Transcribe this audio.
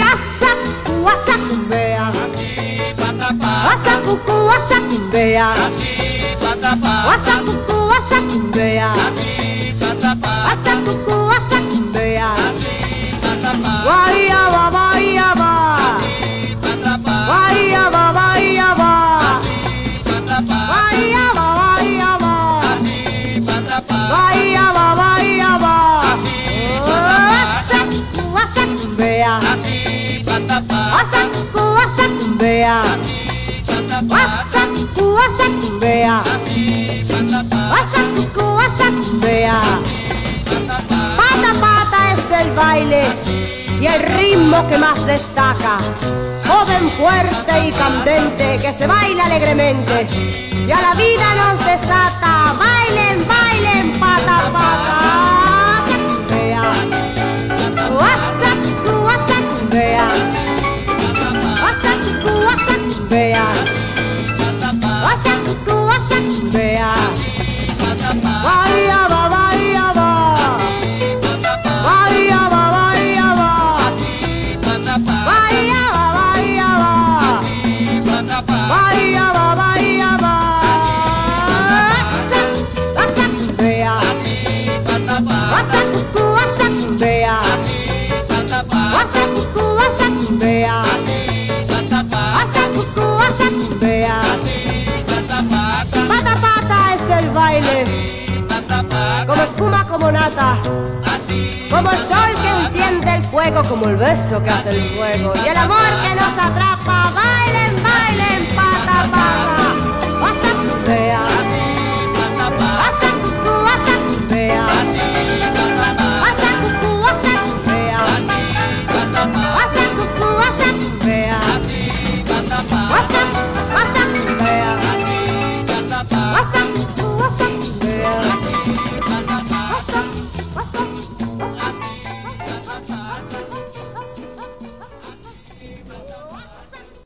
Assacucu, assacumbea Assacucu, assacumbea Assacucu, assacumbea Assacucu, assacumbea Bahia, ba, Bahia, ba Bahia, ba, Bahia, ba Bahia, ba, Bahia, ba Bahia, ba, Bahia, ba Guasacucú, guasacumbea. Pata pata es el baile y el ritmo que más destaca. Joven fuerte y candente que se baila alegremente. Y a la vida nos desata. Guasacucú, guasacumbea. Como el sol que enciende el fuego, como el beso que hace el fuego y el amor que nos atrapa.